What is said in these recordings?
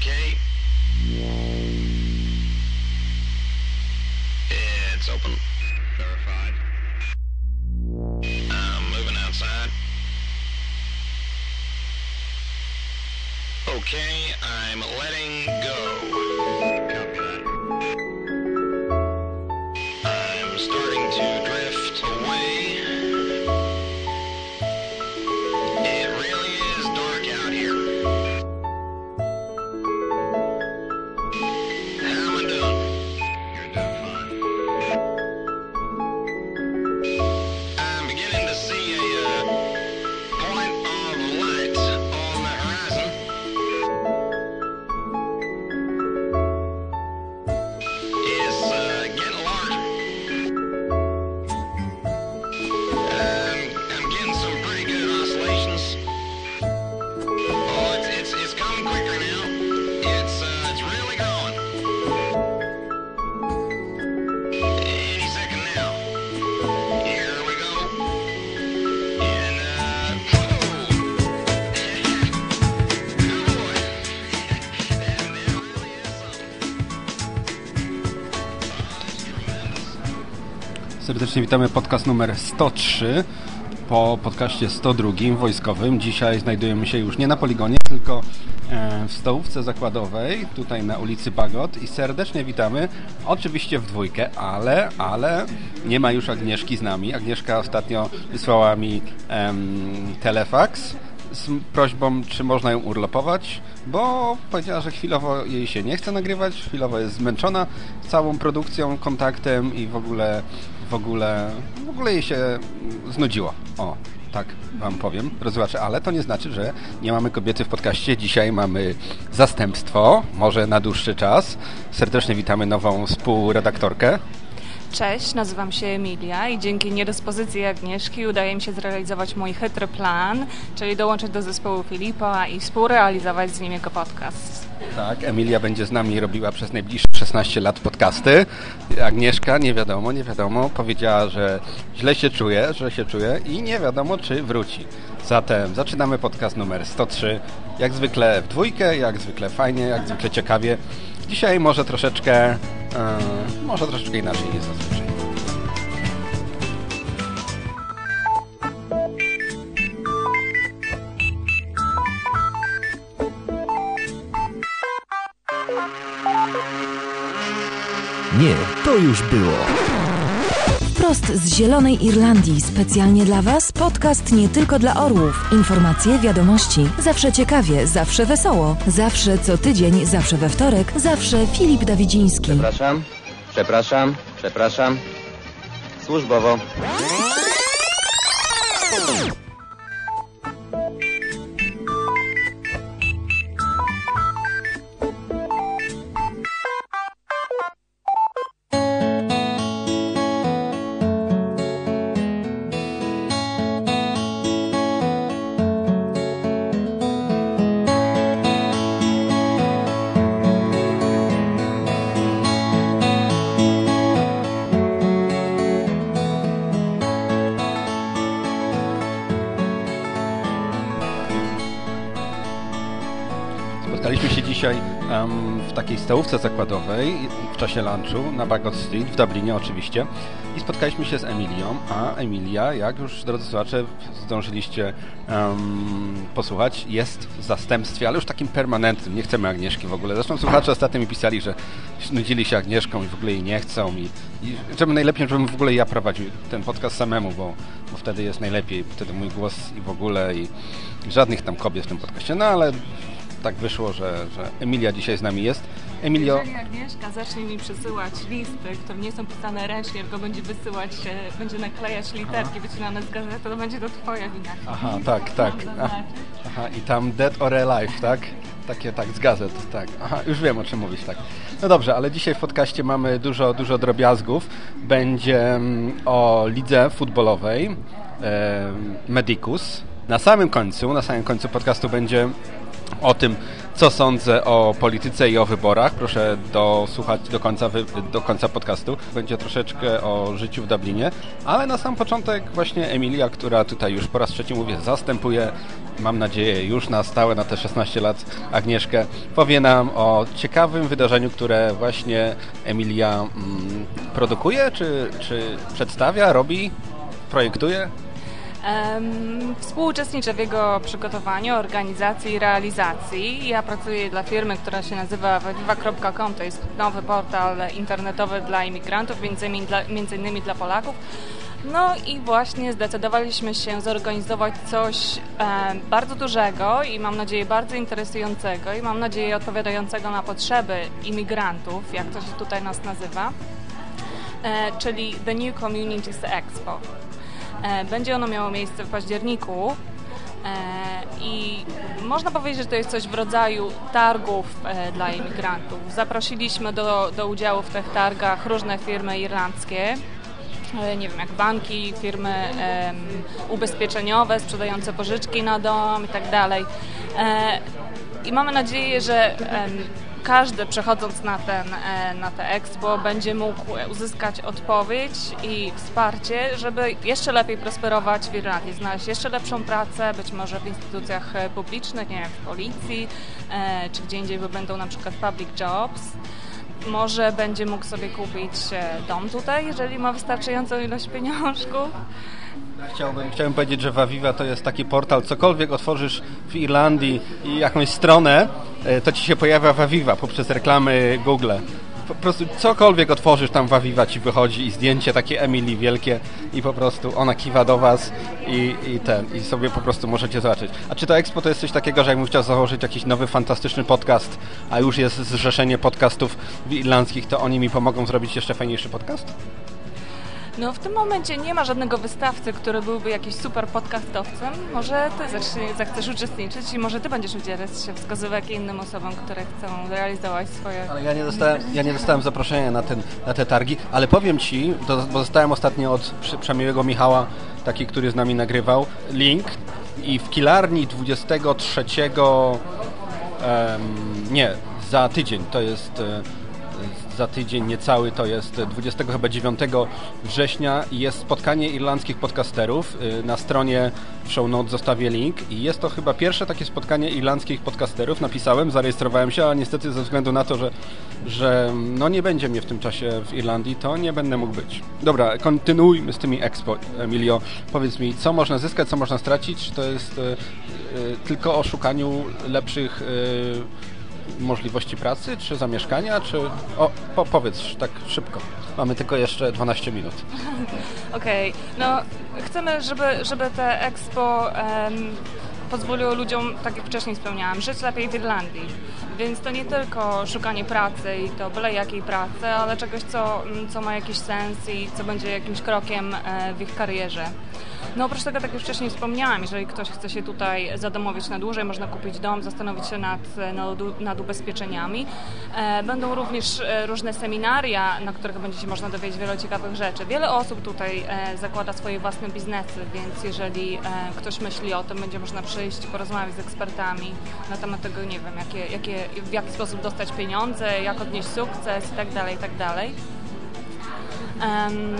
Okay. Serdecznie witamy podcast numer 103 po podcaście 102 wojskowym. Dzisiaj znajdujemy się już nie na poligonie, tylko e, w stołówce zakładowej, tutaj na ulicy Bagot i serdecznie witamy, oczywiście w dwójkę, ale, ale nie ma już Agnieszki z nami. Agnieszka ostatnio wysłała mi em, z prośbą, czy można ją urlopować, bo powiedziała, że chwilowo jej się nie chce nagrywać, chwilowo jest zmęczona całą produkcją, kontaktem i w ogóle, w ogóle, w ogóle jej się znudziło. O, tak wam powiem, rozłaczę, ale to nie znaczy, że nie mamy kobiety w podcaście. Dzisiaj mamy zastępstwo, może na dłuższy czas. Serdecznie witamy nową współredaktorkę. Cześć, nazywam się Emilia i dzięki niedyspozycji Agnieszki udaje mi się zrealizować mój chytry plan, czyli dołączyć do zespołu Filipa i współrealizować z nim jego podcast. Tak, Emilia będzie z nami robiła przez najbliższe 16 lat podcasty. Agnieszka, nie wiadomo, nie wiadomo, powiedziała, że źle się czuje, że się czuje i nie wiadomo, czy wróci. Zatem zaczynamy podcast numer 103. Jak zwykle w dwójkę, jak zwykle fajnie, jak zwykle ciekawie. Dzisiaj może troszeczkę, e, może troszeczkę inaczej niż zazwyczaj. Nie, to już było. Wprost z Zielonej Irlandii, specjalnie dla Was, podcast nie tylko dla orłów. Informacje, wiadomości, zawsze ciekawie, zawsze wesoło, zawsze co tydzień, zawsze we wtorek, zawsze Filip Dawidziński. Przepraszam, przepraszam, przepraszam. Służbowo. Em, w takiej stołówce zakładowej w czasie lunchu na Bagot Street w Dublinie oczywiście i spotkaliśmy się z Emilią, a Emilia, jak już drodzy słuchacze zdążyliście em, posłuchać, jest w zastępstwie, ale już takim permanentnym, nie chcemy Agnieszki w ogóle. Zresztą słuchacze ostatnio mi pisali, że nudzili się Agnieszką i w ogóle jej nie chcą i, i żeby najlepiej, żebym w ogóle ja prowadził ten podcast samemu, bo, bo wtedy jest najlepiej, wtedy mój głos i w ogóle i żadnych tam kobiet w tym podcaście, no ale tak wyszło, że, że Emilia dzisiaj z nami jest. Emilio, Jeżeli Agnieszka zacznie mi przesyłać listy, które nie są pisane ręcznie, tylko będzie wysyłać, e, będzie naklejać literki wycinane z gazety, to będzie to twoja wina. aha, tak, tak. Aha, aha, i tam Dead or Alive, tak? Takie, tak, z gazet, tak. Aha, już wiem o czym mówisz, tak. No dobrze, ale dzisiaj w podcaście mamy dużo, dużo drobiazgów. Będzie mm, o lidze futbolowej em, Medicus. Na samym końcu, na samym końcu podcastu będzie o tym, co sądzę o polityce i o wyborach. Proszę dosłuchać do końca, do końca podcastu. Będzie troszeczkę o życiu w Dublinie, ale na sam początek właśnie Emilia, która tutaj już po raz trzeci mówię, zastępuje, mam nadzieję, już na stałe na te 16 lat Agnieszkę, powie nam o ciekawym wydarzeniu, które właśnie Emilia mm, produkuje, czy, czy przedstawia, robi, projektuje. Um, współuczestniczę w jego przygotowaniu, organizacji i realizacji. Ja pracuję dla firmy, która się nazywa viva.com, to jest nowy portal internetowy dla imigrantów, między innymi dla, między innymi dla Polaków. No i właśnie zdecydowaliśmy się zorganizować coś e, bardzo dużego i mam nadzieję bardzo interesującego i mam nadzieję odpowiadającego na potrzeby imigrantów, jak to się tutaj nas nazywa, e, czyli The New Communities Expo. E, będzie ono miało miejsce w październiku e, i można powiedzieć, że to jest coś w rodzaju targów e, dla imigrantów. Zaprosiliśmy do, do udziału w tych targach różne firmy irlandzkie, nie wiem, jak banki, firmy ubezpieczeniowe sprzedające pożyczki na dom i tak dalej. I mamy nadzieję, że każdy przechodząc na, ten, e, na te expo będzie mógł uzyskać odpowiedź i wsparcie, żeby jeszcze lepiej prosperować w Irlandii, znaleźć jeszcze lepszą pracę, być może w instytucjach e, publicznych, nie wiem, w policji, e, czy gdzie indziej, bo będą na przykład public jobs. Może będzie mógł sobie kupić dom tutaj, jeżeli ma wystarczającą ilość pieniążków. Chciałbym, chciałbym powiedzieć, że Waviva to jest taki portal, cokolwiek otworzysz w Irlandii i jakąś stronę, e, to ci się pojawia Waviva poprzez reklamy Google. Po prostu cokolwiek otworzysz tam Waviva ci wychodzi i zdjęcie takie Emily wielkie i po prostu ona kiwa do was i, i ten, i sobie po prostu możecie zobaczyć. A czy to Expo to jest coś takiego, że jakbym chciał założyć jakiś nowy, fantastyczny podcast, a już jest zrzeszenie podcastów irlandzkich, to oni mi pomogą zrobić jeszcze fajniejszy podcast? No w tym momencie nie ma żadnego wystawcy, który byłby jakiś super podcastowcem. Może ty zechcesz uczestniczyć i może ty będziesz udzielać się wskazówek innym osobom, które chcą realizować swoje... Ale ja nie dostałem, ja nie dostałem zaproszenia na, ten, na te targi, ale powiem ci, bo dostałem ostatnio od przemiłego Michała, taki, który z nami nagrywał, link i w Kilarni 23 um, nie, za tydzień, to jest e, za tydzień niecały, to jest 29 września jest spotkanie irlandzkich podcasterów. Y, na stronie show notes zostawię link i jest to chyba pierwsze takie spotkanie irlandzkich podcasterów. Napisałem, zarejestrowałem się, ale niestety ze względu na to, że, że no nie będzie mnie w tym czasie w Irlandii, to nie będę mógł być. Dobra, kontynuujmy z tymi expo, Emilio. Powiedz mi, co można zyskać, co można stracić? To jest y, y, tylko o szukaniu lepszych y, możliwości pracy, czy zamieszkania, czy... O, po, powiedz tak szybko. Mamy tylko jeszcze 12 minut. Okej, okay. no chcemy, żeby, żeby te Expo um, pozwoliło ludziom, tak jak wcześniej wspomniałam, żyć lepiej w Irlandii. Więc to nie tylko szukanie pracy i to byle jakiej pracy, ale czegoś, co, co ma jakiś sens i co będzie jakimś krokiem e, w ich karierze. No oprócz tego, tak jak już wcześniej wspomniałam, jeżeli ktoś chce się tutaj zadomowić na dłużej, można kupić dom, zastanowić się nad, nad, nad ubezpieczeniami. E, będą również e, różne seminaria, na których będzie się można dowiedzieć wiele ciekawych rzeczy. Wiele osób tutaj e, zakłada swoje własne biznesy, więc jeżeli ktoś myśli o tym, będzie można przyjść porozmawiać z ekspertami na temat tego, nie wiem, jakie, jakie, w jaki sposób dostać pieniądze, jak odnieść sukces itd., itd. Um,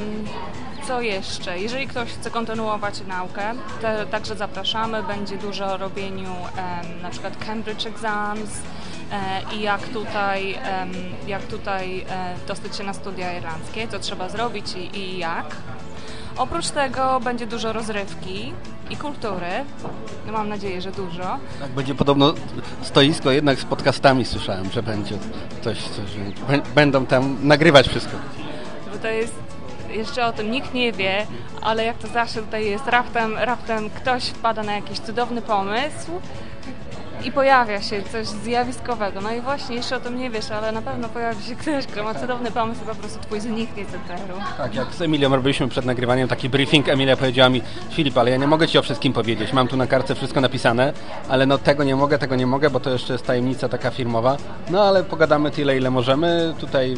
co jeszcze? Jeżeli ktoś chce kontynuować naukę, to także zapraszamy. Będzie dużo o robieniu um, na przykład Cambridge Exams e, i jak tutaj, um, jak tutaj e, dostać się na studia irlandzkie, co trzeba zrobić i, i jak. Oprócz tego będzie dużo rozrywki i kultury. No mam nadzieję, że dużo. Tak, będzie podobno stoisko jednak z podcastami słyszałem, że będzie coś, coś będą tam nagrywać wszystko. Bo to jest jeszcze o tym nikt nie wie, ale jak to zawsze tutaj jest, raptem, raptem ktoś wpada na jakiś cudowny pomysł i pojawia się coś zjawiskowego. No i właśnie, jeszcze o tym nie wiesz, ale na pewno pojawi się ktoś, kto ma cudowny pomysł po prostu twój zniknie z eteru. Tak, jak z Emilią robiliśmy przed nagrywaniem taki briefing, Emilia powiedziała mi, Filip, ale ja nie mogę Ci o wszystkim powiedzieć, mam tu na kartce wszystko napisane, ale no tego nie mogę, tego nie mogę, bo to jeszcze jest tajemnica taka firmowa, no ale pogadamy tyle, ile możemy, tutaj,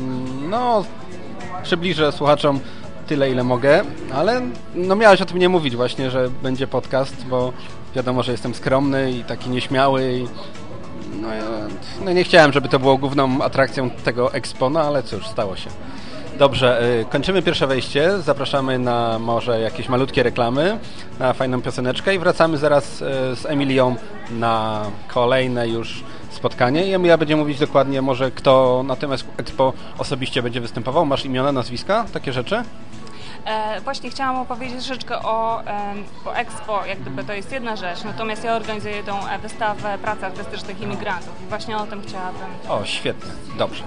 no, przybliżę słuchaczom tyle, ile mogę, ale no miałeś o tym nie mówić właśnie, że będzie podcast, bo wiadomo, że jestem skromny i taki nieśmiały i no No, nie chciałem, żeby to było główną atrakcją tego Expo, no ale cóż, stało się. Dobrze, y, kończymy pierwsze wejście. Zapraszamy na może jakieś malutkie reklamy, na fajną pioseneczkę i wracamy zaraz y, z Emilią na kolejne już spotkanie. I Emilia będzie mówić dokładnie może kto na tym Expo osobiście będzie występował. Masz imiona, nazwiska, takie rzeczy? E, właśnie chciałam opowiedzieć troszeczkę o, o Expo, jak gdyby to jest jedna rzecz, natomiast ja organizuję tą e, wystawę prac artystycznych imigrantów i właśnie o tym chciałabym. O, świetnie, dobrze.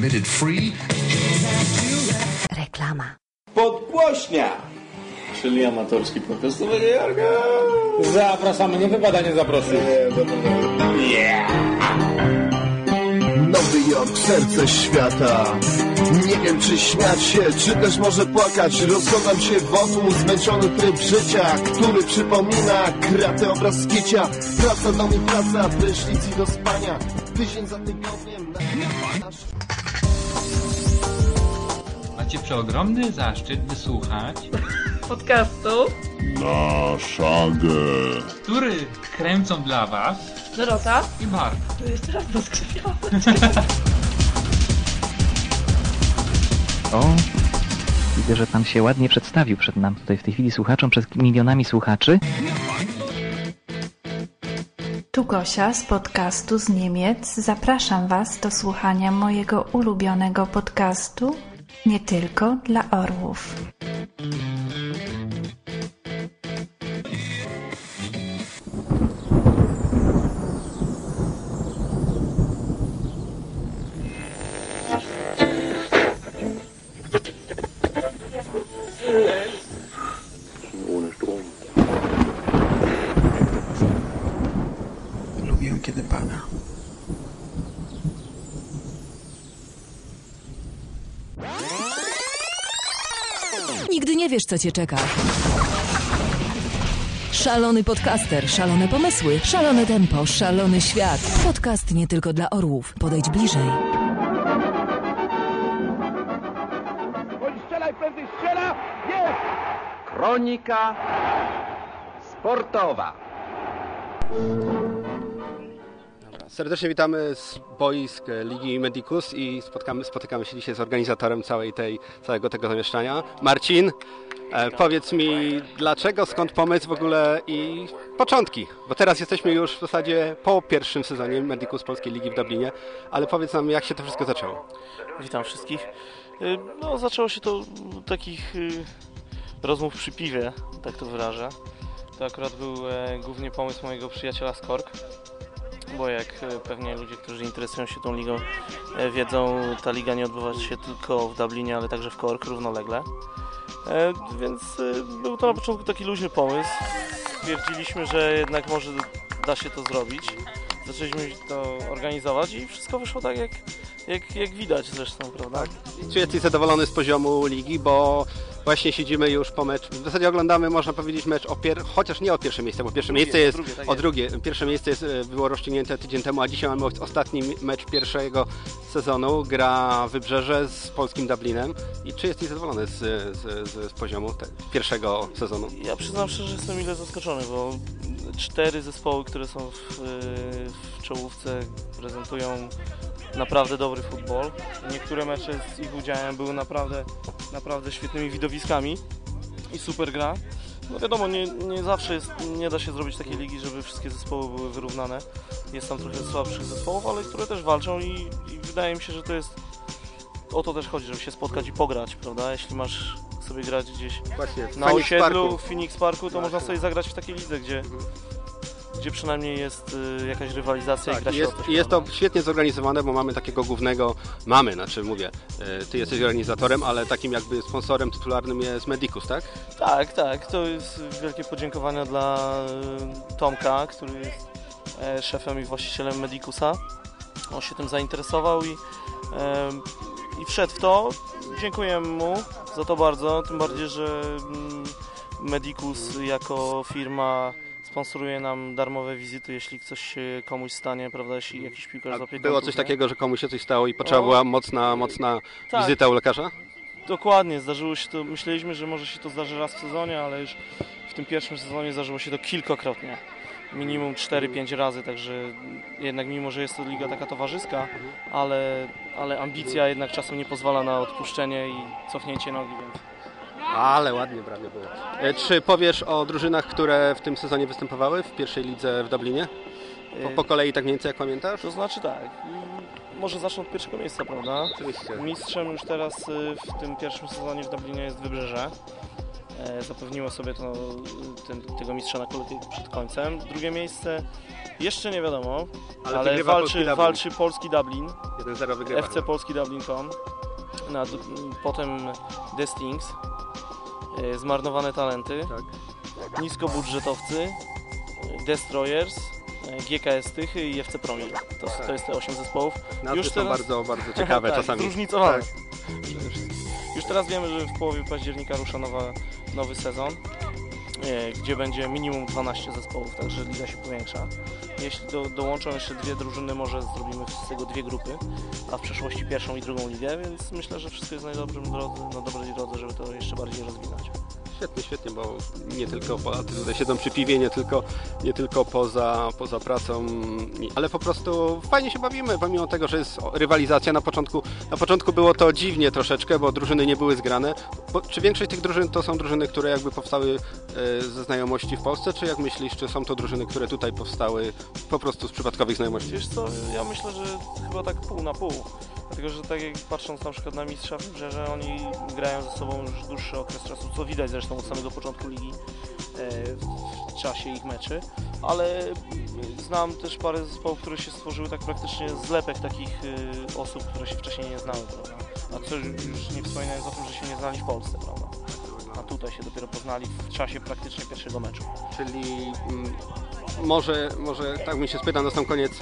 admitted free. Amatorski podcast Nowego Jorka. Zapraszamy, nie wypada nie zaprosić. Nowy Jork, serce świata. Nie wiem czy śmiać się, czy też może płakać. Rozglądam się wokół, zmęczony tryb życia Który przypomina kratę obraz skicia. Praca, dom i praca, prysznic i do spania. Tydzień za tygodniem na... Macie przeogromny zaszczyt wysłuchać Podcastu Na szagę który kręcą dla was Dorota. i Mark. O, widzę, że pan się ładnie przedstawił przed nam tutaj w tej chwili słuchaczom, przed milionami słuchaczy. Tu Gosia z podcastu z Niemiec. Zapraszam Was do słuchania mojego ulubionego podcastu nie tylko dla orłów. Lubię kiedy pada. Nigdy nie wiesz, co cię czeka. Szalony podcaster, szalone pomysły, szalone tempo, szalony świat. Podcast nie tylko dla orłów. Podejdź bliżej. Kronika sportowa. Serdecznie witamy z boisk Ligi Medicus i spotkamy, spotykamy się dzisiaj z organizatorem całej tej, całego tego zamieszczania. Marcin, e, powiedz mi dlaczego, skąd pomysł w ogóle i początki, bo teraz jesteśmy już w zasadzie po pierwszym sezonie Medicus Polskiej Ligi w Dublinie, ale powiedz nam jak się to wszystko zaczęło. Witam wszystkich. Y, No, zaczęło się to takich y, rozmów przy piwie, tak to wyrażę. To akurat był e, głównie pomysł mojego przyjaciela z Kork, bo jak e, pewnie ludzie, którzy interesują się tą ligą e, wiedzą, ta liga nie odbywa się tylko w Dublinie, ale także w Kork równolegle. E, Więc e, był to na początku taki luźny pomysł. Stwierdziliśmy, że jednak może da się to zrobić. Zaczęliśmy to organizować i wszystko wyszło tak, jak, jak, jak widać zresztą, prawda? Czy jesteś zadowolony z poziomu ligi, bo właśnie siedzimy już po mecz, w zasadzie oglądamy, można powiedzieć, mecz o pier... chociaż nie o pierwsze miejsce, bo pierwsze Drugie, miejsce jest drugie, tak o jest. drugie. Pierwsze miejsce jest, e, było rozstrzygnięte tydzień temu, a dzisiaj mamy ostatni mecz pierwszego sezonu. Gra Wybrzeże z polskim Dublinem. I czy jesteś zadowolony z, z, z, z poziomu te, pierwszego sezonu? Ja przyznam szczerze, że jestem mile zaskoczony, bo cztery zespoły, które są w, w czołówce prezentują naprawdę dobry futbol. Niektóre mecze z ich udziałem były naprawdę, naprawdę świetnymi widowiskami i super gra. No wiadomo, nie, nie zawsze jest, nie da się zrobić takiej ligi, żeby wszystkie zespoły były wyrównane. Jest tam trochę słabszych zespołów, ale które też walczą i, i wydaje mi się, że to jest o to też chodzi, żeby się spotkać i pograć, prawda? Jeśli masz sobie grać gdzieś na Phoenix osiedlu Parku. w Phoenix Parku, to No, można tak. sobie zagrać w takiej lidze, gdzie, gdzie przynajmniej jest y, jakaś rywalizacja i Tak, gra i się jest, o coś, jest to świetnie zorganizowane, bo mamy takiego głównego, mamy, znaczy mówię, e, ty jesteś organizatorem, ale takim jakby sponsorem tytularnym jest Medicus, tak? Tak, tak. To jest wielkie podziękowania dla y, Tomka, który jest e, szefem i właścicielem Medicusa. On się tym zainteresował i, em, i wszedł w to. Dziękuję mu za to bardzo, tym bardziej, że mm, Medicus jako firma sponsoruje nam darmowe wizyty, jeśli coś się komuś stanie, prawda, jeśli jakiś piłkarz złapie Było coś takiego, że komuś się coś stało i potrzeba O. była mocna, mocna Tak. wizyta u lekarza? Dokładnie, zdarzyło się to, myśleliśmy, że może się to zdarzy raz w sezonie, ale już w tym pierwszym sezonie zdarzyło się to kilkakrotnie. Minimum 4-5 razy, także jednak mimo, że jest to liga taka towarzyska, ale, ale ambicja jednak czasem nie pozwala na odpuszczenie i cofnięcie nogi, więc Ale ładnie prawie było. E, Czy powiesz o drużynach, które w tym sezonie występowały w pierwszej lidze w Dublinie? Po, po kolei tak mniej więcej jak pamiętasz? To znaczy tak, może zacznę od pierwszego miejsca, prawda? Oczywiście. Mistrzem już teraz y, w tym pierwszym sezonie w Dublinie jest Wybrzeże. E, Zapewniło sobie to, y, ten, tego mistrza na kolej przed końcem. Drugie miejsce jeszcze nie wiadomo, Ale ale, walczy, polski Dublin. walczy polski Dublin. 1-0 wygrywa. FC Polski Dublin.com. Na, potem The Stings. e, Zmarnowane talenty. Niskobudżetowcy. e, Destroyers. e, GKS Tychy i FC Promil. To, to jest te 8 zespołów. Nazwy są bardzo, bardzo ciekawe tak, czasami. Zróżnicowane. Tak. Już teraz wiemy, że w połowie października rusza nowa, nowy sezon, e, gdzie będzie minimum 12 zespołów, także liga się powiększa. Jeśli do, dołączą jeszcze dwie drużyny, może zrobimy z tego dwie grupy, a w przyszłości pierwszą i drugą ligę, więc myślę, że wszystko jest na, dobrym drodze, na dobrej drodze, żeby to jeszcze bardziej rozwinąć. Świetnie, świetnie, bo nie tylko Polacy tutaj siedzą przy piwie, nie tylko, nie tylko poza, poza pracą, ale po prostu fajnie się bawimy, pomimo tego, że jest rywalizacja. Na początku, na początku było to dziwnie troszeczkę, bo drużyny nie były zgrane. Bo, czy większość tych drużyn to są drużyny, które jakby powstały e, ze znajomości w Polsce, czy jak myślisz, czy są to drużyny, które tutaj powstały po prostu z przypadkowych znajomości? Wiesz co, ja myślę, że chyba tak pół na pół. Dlatego, że tak jak patrząc na przykład na Mistrza Wybrzeże, oni grają ze sobą już dłuższy okres czasu, co widać zresztą od samego początku ligi e, w czasie ich meczy, ale znam też parę zespołów, które się stworzyły tak praktycznie zlepek takich e, osób, które się wcześniej nie znały, prawda? A co już już nie wspominając o tym, że się nie znali w Polsce, prawda? A tutaj się dopiero poznali w czasie praktycznie pierwszego meczu. Czyli mm, może, może tak mi się spytam na sam koniec.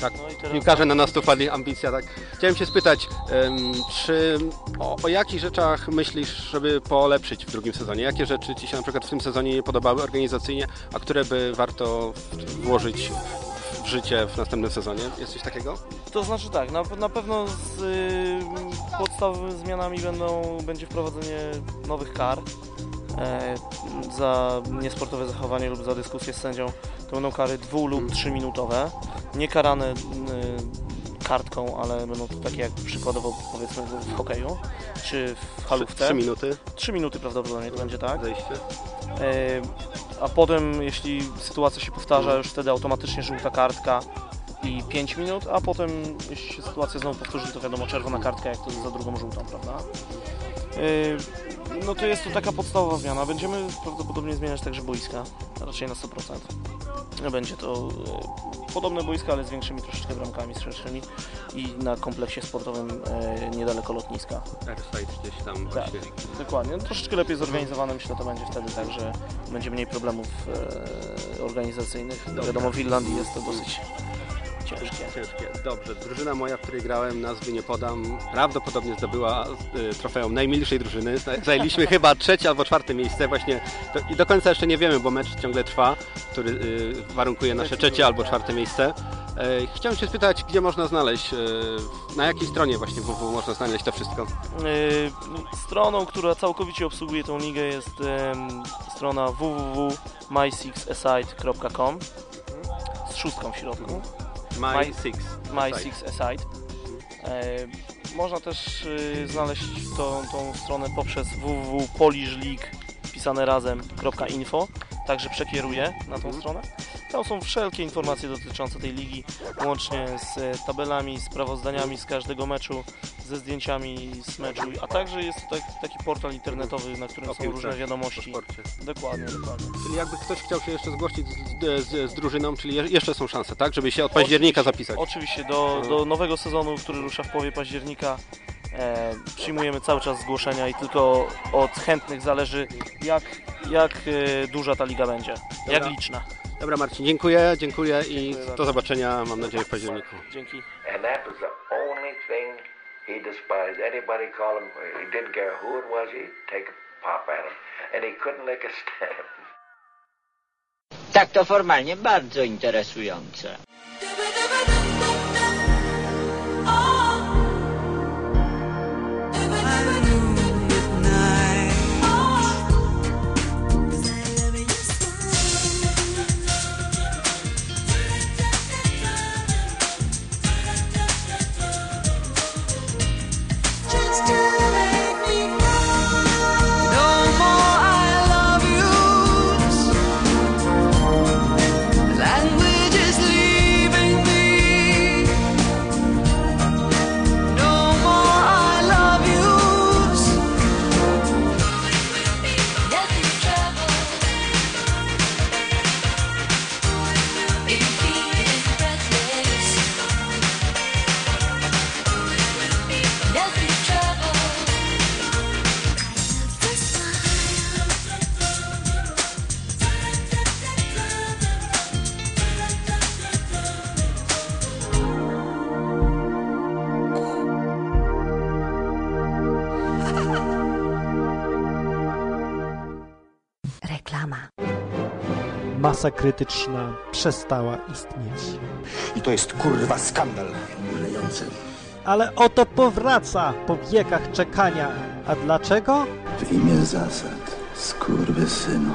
Tak, No teraz- piłkarze na nas tu wpadli, ambicja, tak. Chciałem się spytać, em, czy o, o jakich rzeczach myślisz, żeby polepszyć w drugim sezonie? Jakie rzeczy Ci się na przykład w tym sezonie nie podobały organizacyjnie, a które by warto włożyć w życie w następnym sezonie? Jest coś takiego? To znaczy tak, na, na pewno z y, podstawowymi zmianami będą, będzie wprowadzenie nowych kar za niesportowe zachowanie lub za dyskusję z sędzią. To będą kary dwu lub trzy minutowe, nie karane y, kartką, ale będą to takie jak przykładowo powiedzmy w hokeju czy w halówce. Trzy minuty. Trzy minuty prawdopodobnie to będzie tak. Zejście. E, a potem, jeśli sytuacja się powtarza, już wtedy automatycznie żółta kartka i 5 minut, a potem, jeśli się sytuacja znowu powtórzy, to wiadomo, czerwona kartka, jak to za drugą żółtą, prawda? E, no to jest to taka podstawowa zmiana. Będziemy prawdopodobnie zmieniać także boiska, raczej na 100%. Będzie to e, podobne boiska, ale z większymi troszeczkę bramkami, z szerszymi i na kompleksie sportowym e, niedaleko lotniska. Airside gdzieś tam Tak, właśnie. dokładnie. No, troszeczkę lepiej zorganizowane myślę to będzie wtedy tak, że będzie mniej problemów organizacyjnych. Dobra. Wiadomo, w Irlandii jest to dosyć ciężkie. Ciężkie. Dobrze, drużyna moja, w której grałem, nazwy nie podam, prawdopodobnie zdobyła y, trofeum najmilszej drużyny. Zaj- Zajęliśmy chyba trzecie albo czwarte miejsce właśnie do, i do końca jeszcze nie wiemy, bo mecz ciągle trwa, który y, warunkuje nasze trzecie albo czwarte miejsce. E, Chciałem się spytać, gdzie można znaleźć, e, na jakiej stronie właśnie www można znaleźć to wszystko? E, Stroną, która całkowicie obsługuje tą ligę jest strona www.mysixaside.com z szóstką w środku. My Six My Aside. Six Aside. E, można też e, znaleźć tą, tą stronę poprzez www.polishleague pisane razem.info także przekieruję na tą stronę. Tam są wszelkie informacje dotyczące tej ligi, łącznie z e, tabelami, sprawozdaniami z każdego meczu, ze zdjęciami z meczu, a także jest to tak, taki portal internetowy, na którym są różne wiadomości. o sporcie. Dokładnie, dokładnie. Czyli jakby ktoś chciał się jeszcze zgłosić z, z, z drużyną, czyli je- jeszcze są szanse, tak? Żeby się od października zapisać. Oczywiście, do, do nowego sezonu, który rusza w połowie października, e, przyjmujemy cały czas zgłoszenia i tylko od chętnych zależy, jak, jak e, duża ta liga będzie, jak liczna. Dobra Marcin, dziękuję, dziękuję i do zobaczenia, mam nadzieję, w październiku. Dzięki. He despised. Anybody call him, he didn't care who it was, he'd take a pop at him, and he couldn't lick a stamp. Tak to formalnie bardzo interesujące. just Masa krytyczna przestała istnieć. I to jest kurwa skandal. Ulejący. Ale oto powraca po wiekach czekania. A dlaczego? W imię zasad, skurwysynu.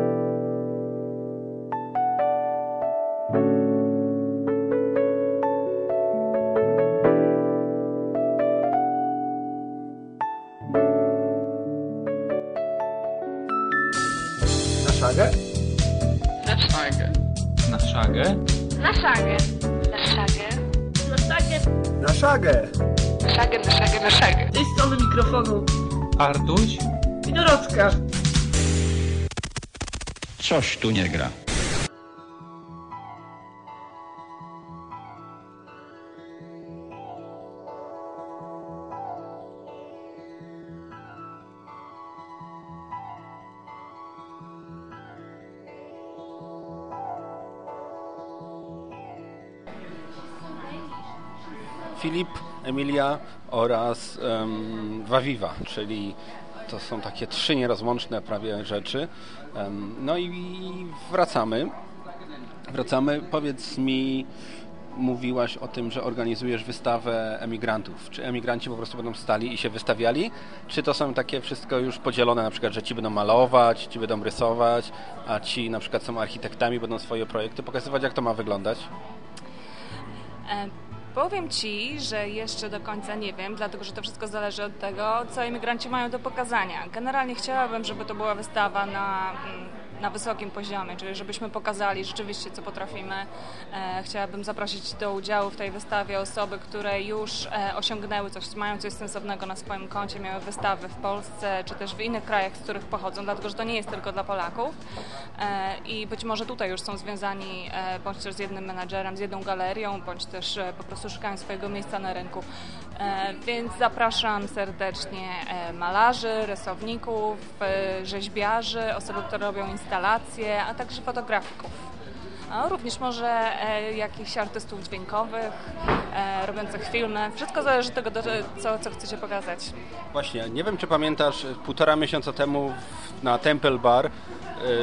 Szagę? Na szagę. Na szagę. Na szagę. Na szagę! Na szagę, na szagę, na szagę. Z tej strony mikrofonu. Artuś? I Dorotka. Coś tu nie gra. Filip, Emilia oraz um, Wawiwa, czyli to są takie trzy nierozłączne prawie rzeczy. Em, no i wracamy. Wracamy. Powiedz mi, mówiłaś o tym, że organizujesz wystawę emigrantów. Czy emigranci po prostu będą stali i się wystawiali? Czy to są takie wszystko już podzielone, na przykład, że ci będą malować, ci będą rysować, a ci na przykład są architektami, będą swoje projekty pokazywać, jak to ma wyglądać? Powiem Ci, że jeszcze do końca nie wiem, dlatego że to wszystko zależy od tego, co imigranci mają do pokazania. Generalnie chciałabym, żeby to była wystawa na, mm, na wysokim poziomie, czyli żebyśmy pokazali rzeczywiście, co potrafimy. E, chciałabym zaprosić do udziału w tej wystawie osoby, które już e, osiągnęły coś, mają coś sensownego na swoim koncie, miały wystawy w Polsce, czy też w innych krajach, z których pochodzą, dlatego że to nie jest tylko dla Polaków. E, I być może tutaj już są związani bądź też z jednym menadżerem, z jedną galerią, bądź też po prostu szukają swojego miejsca na rynku. E, Więc zapraszam serdecznie e, malarzy, rysowników, e, rzeźbiarzy, osoby, które robią instalacje, a także fotografików. A również może jakichś artystów dźwiękowych, robiących filmy. Wszystko zależy od tego, co, co chcecie pokazać. Właśnie, nie wiem czy pamiętasz, półtora miesiąca temu na Temple Bar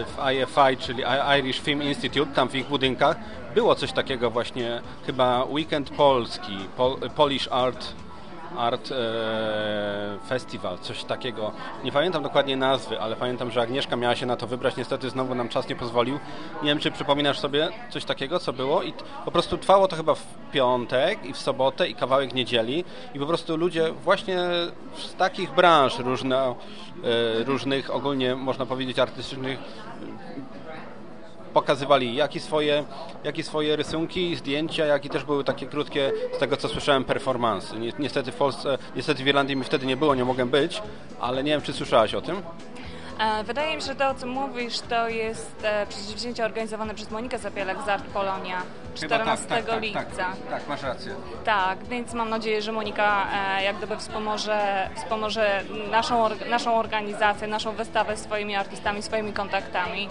w IFI, czyli Irish Film Institute, tam w ich budynkach, było coś takiego właśnie, chyba Weekend Polski, Pol, Polish Art Art e, Festival, coś takiego. Nie pamiętam dokładnie nazwy, ale pamiętam, że Agnieszka miała się na to wybrać. Niestety znowu nam czas nie pozwolił. Nie wiem, czy przypominasz sobie coś takiego, co było i po prostu trwało to chyba w piątek i w sobotę i kawałek niedzieli i po prostu ludzie właśnie z takich branż różne, e, różnych ogólnie można powiedzieć artystycznych pokazywali jak i, swoje, jak i swoje rysunki, zdjęcia, jak i też były takie krótkie, z tego co słyszałem, performance. Ni- Niestety w Polsce, niestety w Irlandii mi wtedy nie było, nie mogłem być, ale nie wiem, czy słyszałaś o tym? E, Wydaje mi się, że to, o czym mówisz, to jest e, przedsięwzięcie organizowane przez Monikę Zapielek z Art Polonia Chyba 14 tak, tak, tak, lipca. Tak, tak, masz rację. Tak, więc mam nadzieję, że Monika e, jak gdyby wspomoże, wspomoże naszą, naszą organizację, naszą wystawę swoimi artystami, swoimi kontaktami.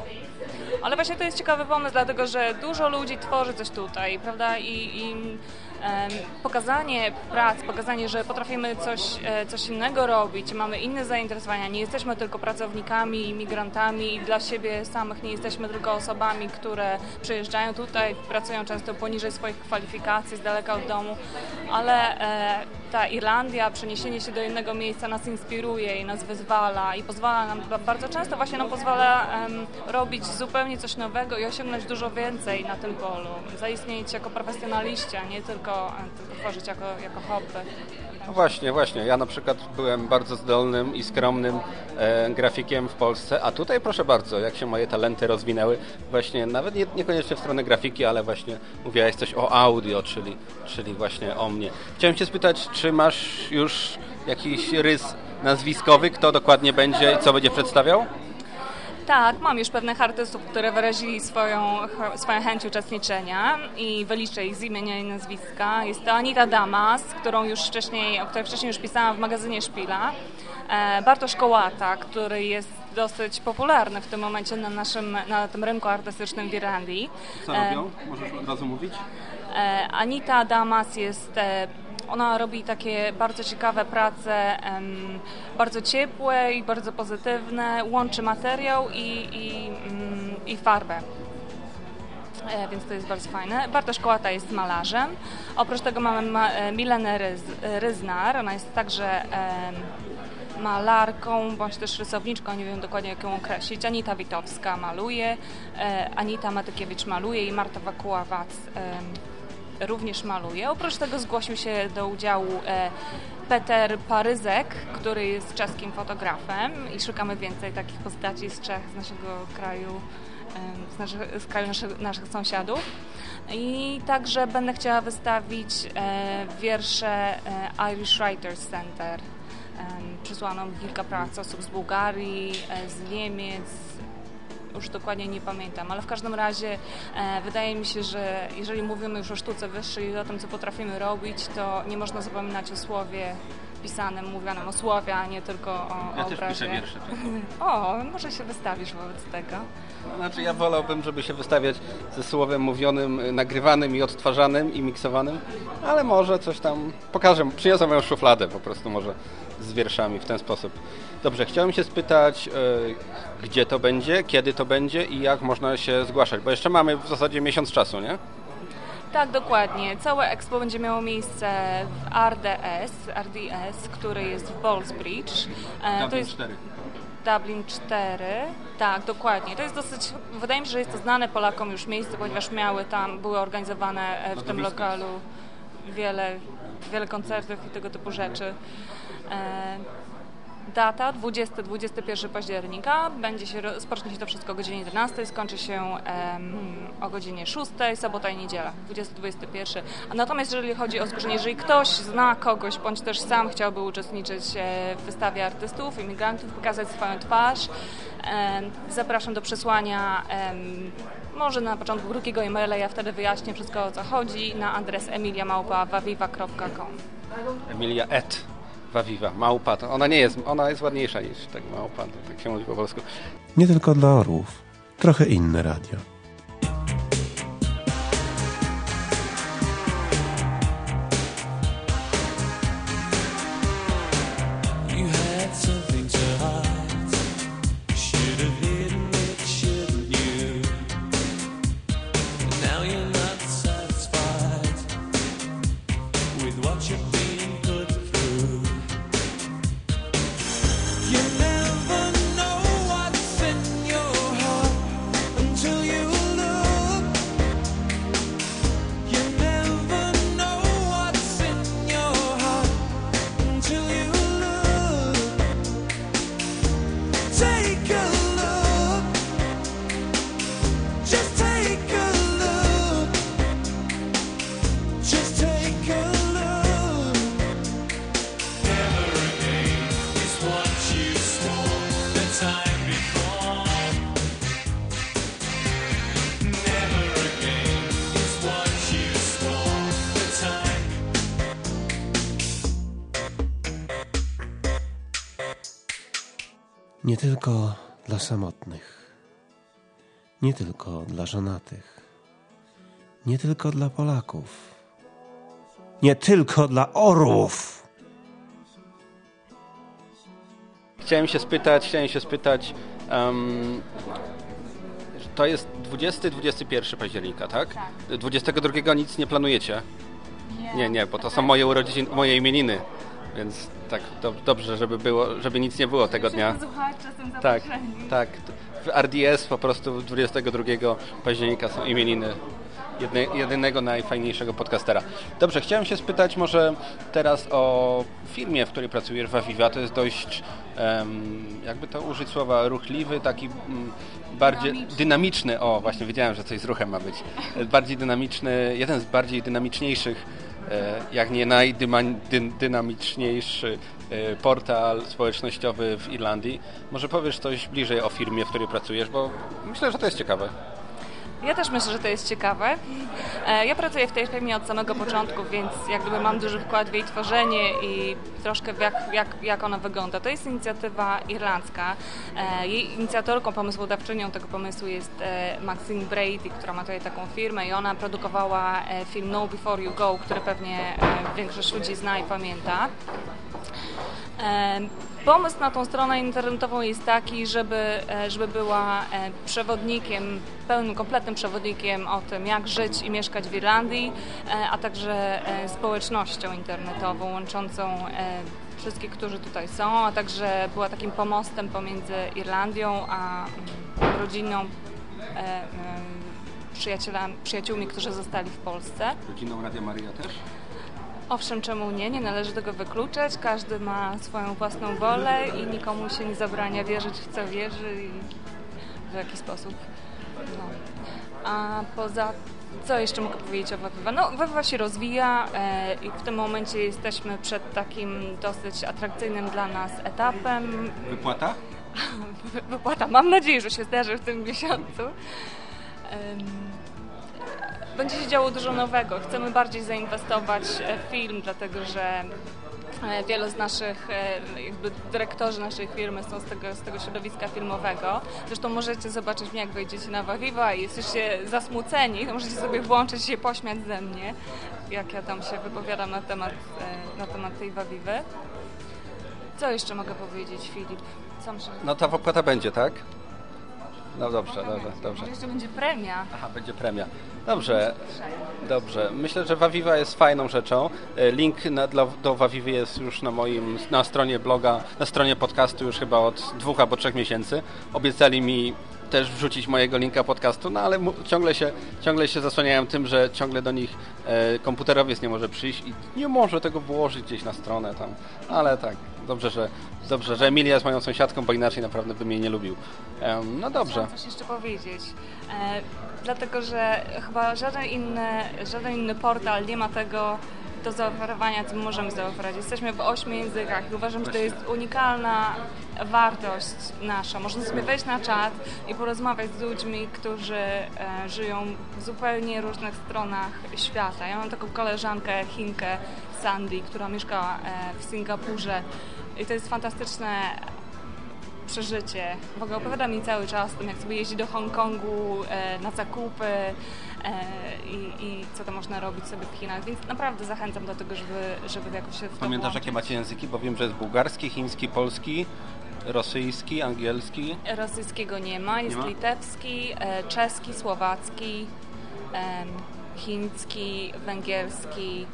Ale właśnie to jest ciekawy pomysł, dlatego że dużo ludzi tworzy coś tutaj, prawda? I, i pokazanie prac, pokazanie, że potrafimy coś, e, coś innego robić, mamy inne zainteresowania, nie jesteśmy tylko pracownikami, imigrantami dla siebie samych, nie jesteśmy tylko osobami, które przyjeżdżają tutaj, pracują często poniżej swoich kwalifikacji, z daleka od domu, ale e, ta Irlandia, przeniesienie się do innego miejsca nas inspiruje i nas wyzwala i pozwala nam, ba- bardzo często właśnie nam pozwala robić zupełnie coś nowego i osiągnąć dużo więcej na tym polu, zaistnieć jako profesjonaliści, a nie tylko, tylko tworzyć jako, jako hobby. No właśnie, właśnie. Ja na przykład byłem bardzo zdolnym i skromnym e, grafikiem w Polsce, a tutaj proszę bardzo, jak się moje talenty rozwinęły, właśnie nawet nie, niekoniecznie w stronę grafiki, ale właśnie mówiłaś coś o audio, czyli, czyli właśnie o mnie. Chciałem Cię spytać, czy masz już jakiś rys nazwiskowy, kto dokładnie będzie i co będzie przedstawiał? Tak, mam już pewnych artystów, które wyrazili swoją, swoją chęć uczestniczenia i wyliczę ich z imienia i nazwiska. Jest to Anita Damas, którą już wcześniej, o której wcześniej już pisałam w magazynie Szpila. E, Bartosz Kołata, który jest dosyć popularny w tym momencie na naszym, na tym rynku artystycznym w Irlandii. Co E, robią? Możesz od razu mówić? E, Anita Damas jest. E, Ona robi takie bardzo ciekawe prace, bardzo ciepłe i bardzo pozytywne. Łączy materiał i, i, mm, i farbę. E, Więc to jest bardzo fajne. Bartosz Kołata jest malarzem. Oprócz tego mamy ma, e, Milenę Ryz, Ryznar. Ona jest także em, malarką, bądź też rysowniczką, nie wiem dokładnie jak ją określić. Anita Witowska maluje, e, Anita Matykiewicz maluje i Marta Wakuła-Wac em, również maluje. Oprócz tego zgłosił się do udziału e, Peter Paryzek, który jest czeskim fotografem i szukamy więcej takich postaci z Czech, z naszego kraju, z, naszych, z kraju naszych, naszych sąsiadów. I także będę chciała wystawić e, wiersze e, Irish Writers Center. Em, Przysłano mi kilka prac osób z Bułgarii, e, z Niemiec, już dokładnie nie pamiętam, ale w każdym razie e, wydaje mi się, że jeżeli mówimy już o sztuce wyższej i o tym, co potrafimy robić, to nie można zapominać o słowie pisanym, mówionym o słowie, a nie tylko o, Ja o też obrazie. piszę wiersze. O, może się wystawisz wobec tego. No, Znaczy ja wolałbym, żeby się wystawiać ze słowem mówionym, y, nagrywanym i odtwarzanym i miksowanym, ale może coś tam pokażę, przyniosę moją szufladę po prostu może z wierszami w ten sposób. Dobrze, chciałem się spytać, y, gdzie to będzie, kiedy to będzie i jak można się zgłaszać, bo jeszcze mamy w zasadzie miesiąc czasu, nie? Tak, dokładnie. Całe expo będzie miało miejsce w RDS, RDS który jest w Ballsbridge. E, Dublin to jest 4. Dublin 4. Tak, dokładnie. To jest dosyć, wydaje mi się, że jest to znane Polakom już miejsce, ponieważ miały tam, były organizowane e, w tym Lodowisko. lokalu wiele, wiele koncertów i tego typu rzeczy. E, Data 20-21 października. Będzie się, ro- rozpocznie się to wszystko o godzinie 11, skończy się em, o godzinie 6, sobota i niedziela, 20-21. A natomiast jeżeli chodzi o zgłoszenie, jeżeli ktoś zna kogoś, bądź też sam chciałby uczestniczyć e, w wystawie artystów, imigrantów, pokazać swoją twarz, em, zapraszam do przesłania em, może na początku krótkiego e-maila, ja wtedy wyjaśnię wszystko o co chodzi na adres emiliamałpa.waviva.com. Emilia Et Wawiwa, małpa. Ona nie jest, ona jest ładniejsza niż tak małpa, tak się mówi po polsku. Nie tylko dla orłów. Trochę inne radio. Tylko dla samotnych, nie tylko dla żonatych, nie tylko dla Polaków, nie tylko dla orłów. Chciałem się spytać, chciałem się spytać, um, to jest 20-21 października, tak? 22 nic nie planujecie? Nie. Nie, nie, bo to są moje urodziny, moje imieniny, więc tak do, dobrze, żeby było, żeby nic nie było tego dnia. czasem Tak, tak. W RDS po prostu 22 października są imieniny jedne, jedynego najfajniejszego podcastera. Dobrze, chciałem się spytać może teraz o firmie, w której pracujesz w Aviva. To jest dość, jakby to użyć słowa, ruchliwy, taki mm, bardziej Dynamiczny. dynamiczny. O, właśnie wiedziałem, że coś z ruchem ma być. Bardziej dynamiczny, jeden z bardziej dynamiczniejszych jak nie najdynamiczniejszy e, portal społecznościowy w Irlandii. Może powiesz coś bliżej o firmie, w której pracujesz, bo myślę, że to jest ciekawe. Ja też myślę, że to jest ciekawe. E, Ja pracuję w tej firmie od samego początku, więc jak gdyby mam duży wkład w jej tworzenie i troszkę w jak, jak, jak ona wygląda. To jest inicjatywa irlandzka. E, Jej inicjatorką, pomysłodawczynią tego pomysłu jest e, Maxine Brady, która ma tutaj taką firmę i ona produkowała film No Before You Go, który pewnie większość ludzi zna i pamięta. Pomysł na tą stronę internetową jest taki, żeby, e, żeby była e, przewodnikiem, pełnym, kompletnym przewodnikiem o tym, jak żyć i mieszkać w Irlandii, e, a także społecznością internetową łączącą wszystkich, którzy tutaj są, a także była takim pomostem pomiędzy Irlandią a mm, rodziną, przyjacielami, przyjaciółmi, którzy zostali w Polsce. Rodziną Radia Maria też? Owszem, czemu nie? Nie należy tego wykluczać. Każdy ma swoją własną wolę i nikomu się nie zabrania wierzyć w co wierzy i w jaki sposób. No. A poza co jeszcze mogę powiedzieć o Wawiwa? No, Wawiwa się rozwija e, i w tym momencie jesteśmy przed takim dosyć atrakcyjnym dla nas etapem. Wypłata? Wy- Wypłata, mam nadzieję, że się zdarzy w tym miesiącu. Będzie się działo dużo nowego. Chcemy bardziej zainwestować e, w film, dlatego że e, wielu z naszych, e, jakby dyrektorzy naszej firmy są z tego, z tego środowiska filmowego. Zresztą możecie zobaczyć mnie, jak wejdziecie na Wawiwa i jesteście zasmuceni, to możecie sobie włączyć i się pośmiać ze mnie, jak ja tam się wypowiadam na temat, na temat tej Wawiwy. Co jeszcze mogę powiedzieć, Filip? No ta wypłata będzie, tak? No dobrze, dobrze, dobrze. Może jeszcze będzie premia. Aha, będzie premia. Dobrze, dobrze. Myślę, że Waviva jest fajną rzeczą. E, Link na, dla, do Waviwy jest już na moim, na stronie bloga, na stronie podcastu już chyba od dwóch albo trzech miesięcy. Obiecali mi też wrzucić mojego linka podcastu, no ale mu, ciągle, się, ciągle się zasłaniają tym, że ciągle do nich e, komputerowiec nie może przyjść i nie może tego włożyć gdzieś na stronę tam. Ale tak, dobrze, że, dobrze, że Emilia jest moją sąsiadką, bo inaczej naprawdę bym jej nie lubił. Em, no dobrze. Chciałam coś jeszcze powiedzieć. E, dlatego, że chyba żaden inny, żaden inny portal nie ma tego do zaoferowania, co my możemy zaoferować. Jesteśmy w ośmiu językach i uważam, że to jest unikalna wartość nasza. Można sobie wejść na czat i porozmawiać z ludźmi, którzy e, żyją w zupełnie różnych stronach świata. Ja mam taką koleżankę, Chinkę, Sandy, która mieszka e, w Singapurze i to jest fantastyczne przeżycie. W ogóle opowiada mi cały czas o tym, jak sobie jeździ do Hongkongu e, na zakupy i, i co tam można robić sobie w Chinach, więc naprawdę zachęcam do tego, żeby, żeby jakoś się w to Pamiętasz, jakie macie języki? Bo wiem, że jest bułgarski, chiński, polski, rosyjski, angielski. Rosyjskiego nie ma, jest Nie ma? litewski, e, czeski, słowacki, chiński, węgierski,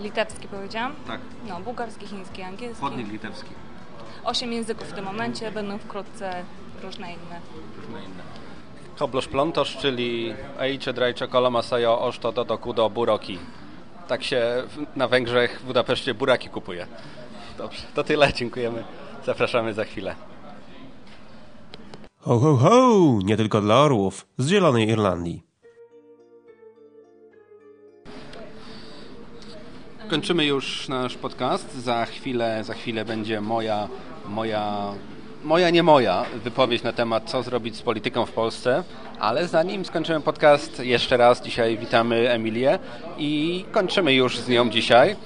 litewski powiedziałam? Tak. No, bułgarski, chiński, angielski. Podnik litewski. Osiem języków w tym momencie, będą wkrótce różne inne. Różne inne. Hoblosz plontosz, czyli Ejcze drajcze kolamasajo oszto to do kudo buroki. Tak się na Węgrzech w Budapeszcie buraki kupuje. Dobrze, to tyle, dziękujemy. Zapraszamy za chwilę. Ho, ho, ho! Nie tylko dla orłów z Zielonej Irlandii. Kończymy już nasz podcast. Za chwilę, za chwilę będzie moja, moja, moja, nie moja wypowiedź na temat, co zrobić z polityką w Polsce. Ale zanim skończymy podcast, jeszcze raz dzisiaj witamy Emilię i kończymy już z nią dzisiaj.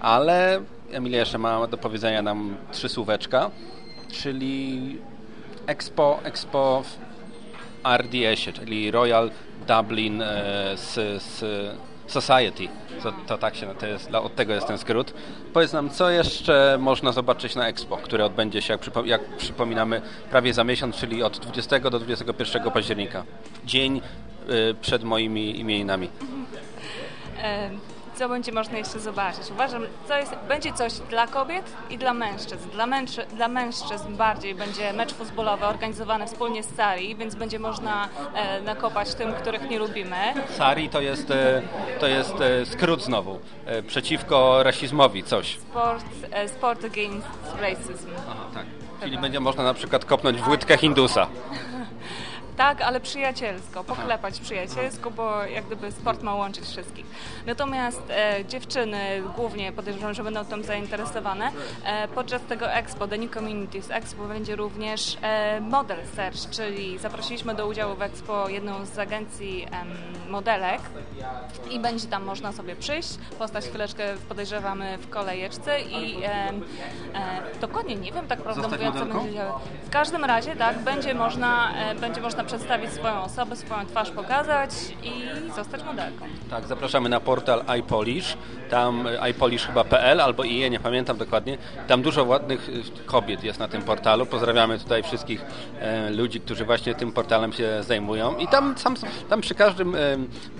Ale Emilia jeszcze ma do powiedzenia nam trzy słóweczka. czyli Expo, Expo w RDS-ie, czyli Royal Dublin e, s, s, Society. To, to tak się, to jest, od tego jest ten skrót. Powiedz nam, co jeszcze można zobaczyć na Expo, które odbędzie się, jak, przypo, jak przypominamy, prawie za miesiąc, czyli od 20 do 21 października. Dzień y, przed moimi imieninami. Co będzie można jeszcze zobaczyć? Uważam, co jest, będzie coś dla kobiet i dla mężczyzn. Dla, mężczy, dla mężczyzn bardziej będzie mecz futbolowy organizowany wspólnie z Sari, więc będzie można e, nakopać tym, których nie lubimy. SARI to jest, e, to jest e, skrót znowu. E, Przeciwko rasizmowi, coś. Sport, sport against racism. Aha, tak. Czyli będzie można na przykład kopnąć w łydkę Hindusa. Tak, ale przyjacielsko, poklepać przyjacielsko, bo jak gdyby sport ma łączyć wszystkich. Natomiast e, dziewczyny głównie podejrzewam, że będą tym zainteresowane. E, podczas tego Expo, The New Communities Expo będzie również e, Model Search, czyli zaprosiliśmy do udziału w Expo jedną z agencji em, modelek i będzie tam można sobie przyjść, postać chwileczkę podejrzewamy w kolejeczce i em, e, dokładnie nie wiem tak prawdę Zostać mówiąc, co modelką? będzie działo. W każdym razie tak, będzie można, e, będzie można przedstawić swoją osobę, swoją twarz pokazać i zostać modelką. Tak, zapraszamy na portal iPolish, tam e, iPolish chyba PL albo IE, nie pamiętam dokładnie. Tam dużo ładnych e, kobiet jest na tym portalu. Pozdrawiamy tutaj wszystkich e, ludzi, którzy właśnie tym portalem się zajmują. I tam, tam, tam, przy każdym, e,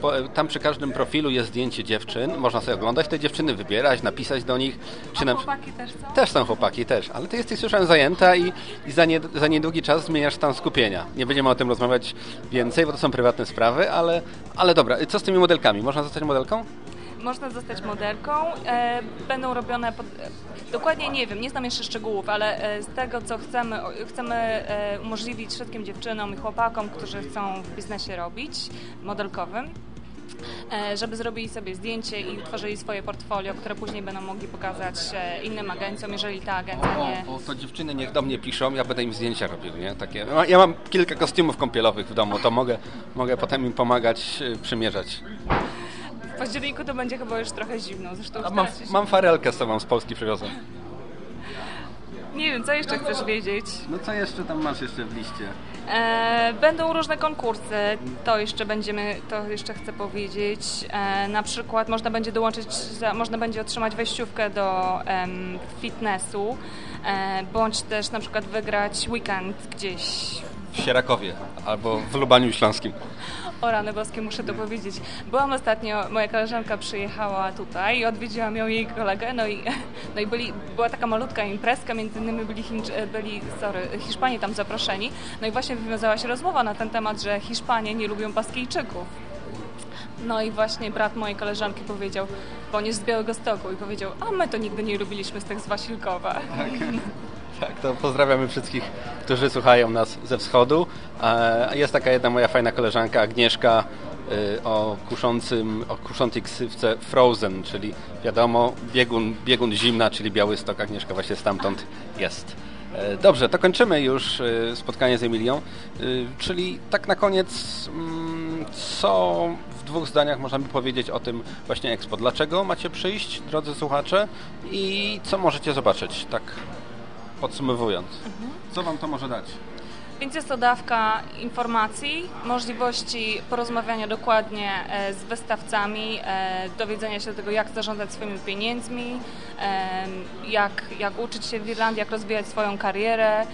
po, e, tam przy każdym profilu jest zdjęcie dziewczyn. Można sobie oglądać te dziewczyny, wybierać, napisać do nich. Czy na, Chłopaki też są? też są chłopaki, też. Ale ty jesteś, słyszałem, zajęta i, i za, nie, za niedługi czas zmieniasz stan skupienia. Nie będziemy o tym rozmawiać więcej, bo to są prywatne sprawy, ale, ale dobra. Co z tymi modelkami? Można zostać modelką? Można zostać modelką. E, będą robione, pod, e, dokładnie nie wiem, nie znam jeszcze szczegółów, ale e, z tego co chcemy, chcemy e, umożliwić wszystkim dziewczynom i chłopakom, którzy chcą w biznesie robić, modelkowym, żeby zrobili sobie zdjęcie i utworzyli swoje portfolio, które później będą mogli pokazać e, innym agencjom, jeżeli ta agencja nie... O, to dziewczyny niech do mnie piszą, ja będę im zdjęcia robił, nie? Takie, no, ja mam kilka kostiumów kąpielowych w domu, to mogę, mogę potem im pomagać y, przymierzać. W październiku to będzie chyba już trochę zimno, zresztą mam, mam farelkę z sobą z Polski przywiozłem. Nie wiem, co jeszcze chcesz wiedzieć? No co jeszcze tam masz jeszcze w liście? E, będą różne konkursy, to jeszcze będziemy, to jeszcze chcę powiedzieć. E, na przykład można będzie dołączyć, można będzie otrzymać wejściówkę do em, fitnessu, e, bądź też na przykład wygrać weekend gdzieś. W Sierakowie albo w Lubaniu Śląskim. O rany boskie, muszę to powiedzieć. Byłam ostatnio, moja koleżanka przyjechała tutaj i odwiedziłam ją i jej kolegę, no i, no i byli, była taka malutka imprezka, między innymi byli, Chińcz, byli sorry, Hiszpanie tam zaproszeni, no i właśnie wywiązała się rozmowa na ten temat, że Hiszpanie nie lubią Baskijczyków. No i właśnie brat mojej koleżanki powiedział, bo on jest z Białego Stoku i powiedział, a my to nigdy nie lubiliśmy z tych z Wasilkowa. Tak, to pozdrawiamy wszystkich, którzy słuchają nas ze wschodu. E, Jest taka jedna moja fajna koleżanka, Agnieszka, y, o kuszącym, o kuszącej ksywce Frozen, czyli wiadomo, biegun, biegun zimna, czyli Białystok. Agnieszka właśnie stamtąd jest. E, Dobrze, to kończymy już spotkanie z Emilią. Czyli tak na koniec, mm, co w dwóch zdaniach można by powiedzieć o tym właśnie Expo? Dlaczego macie przyjść, drodzy słuchacze? I co możecie zobaczyć, tak podsumowując? Co Wam to może dać? Więc jest to dawka informacji, możliwości porozmawiania dokładnie e, z wystawcami, e, dowiedzenia się tego, jak zarządzać swoimi pieniędzmi, e, jak, jak uczyć się w Irlandii, jak rozwijać swoją karierę,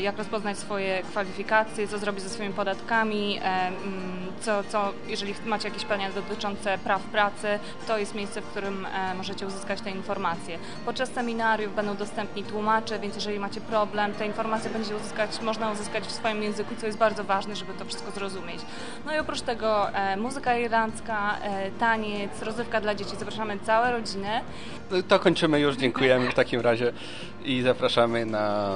jak rozpoznać swoje kwalifikacje, co zrobić ze swoimi podatkami, mm, co, co, jeżeli macie jakieś pytania dotyczące praw pracy, to jest miejsce, w którym możecie uzyskać te informacje. Podczas seminariów będą dostępni tłumacze, więc jeżeli macie problem, te informacje będzie uzyskać, można uzyskać w swoim języku, co jest bardzo ważne, żeby to wszystko zrozumieć. No i oprócz tego e, muzyka irlandzka, e, taniec, rozrywka dla dzieci. Zapraszamy całe rodziny. To kończymy już, dziękujemy w takim razie i zapraszamy na,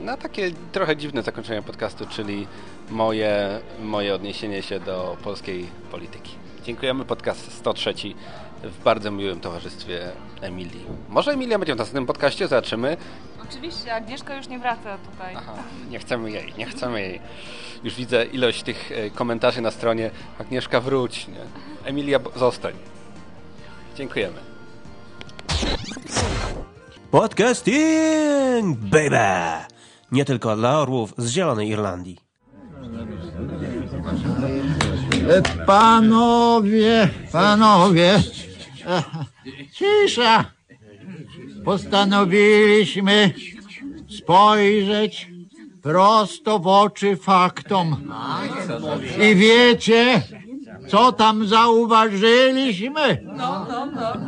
na takie trochę dziwne zakończenie podcastu, czyli moje, moje odniesienie się do polskiej polityki. Dziękujemy, podcast 103 w bardzo miłym towarzystwie Emilii. Może Emilia będzie w następnym podcaście, zobaczymy. Oczywiście, Agnieszka już nie wraca tutaj. Nie chcemy jej, nie chcemy jej. Już widzę ilość tych e, komentarzy na stronie Agnieszka wróć, nie? Emilia zostań. Dziękujemy. Podcasting, baby! Nie tylko dla orłów z Zielonej Irlandii. Panowie, panowie, e, cisza. Postanowiliśmy spojrzeć prosto w oczy faktom. I wiecie, co tam zauważyliśmy?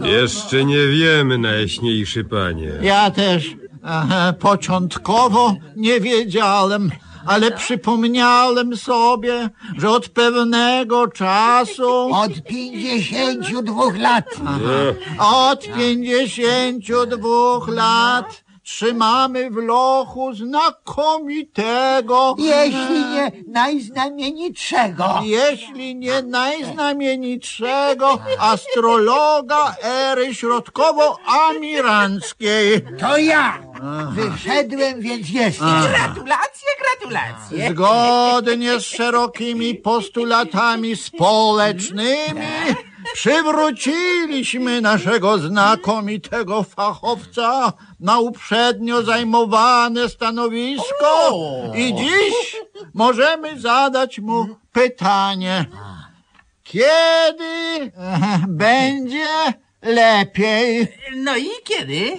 Jeszcze nie wiemy, najjaśniejszy panie. Ja też e, początkowo nie wiedziałem, ale przypomniałem sobie, że od pewnego czasu. Od 52 lat. Od 52 lat trzymamy w lochu znakomitego. Jeśli nie najznamienitszego. Jeśli nie najznamienitszego astrologa ery środkowo-amiranckiej. To ja. Wyszedłem, więc jestem. Gratulacje, gratulacje. Zgodnie z szerokimi postulatami społecznymi przywróciliśmy naszego znakomitego fachowca na uprzednio zajmowane stanowisko i dziś możemy zadać mu pytanie. Kiedy e, będzie lepiej? No i kiedy?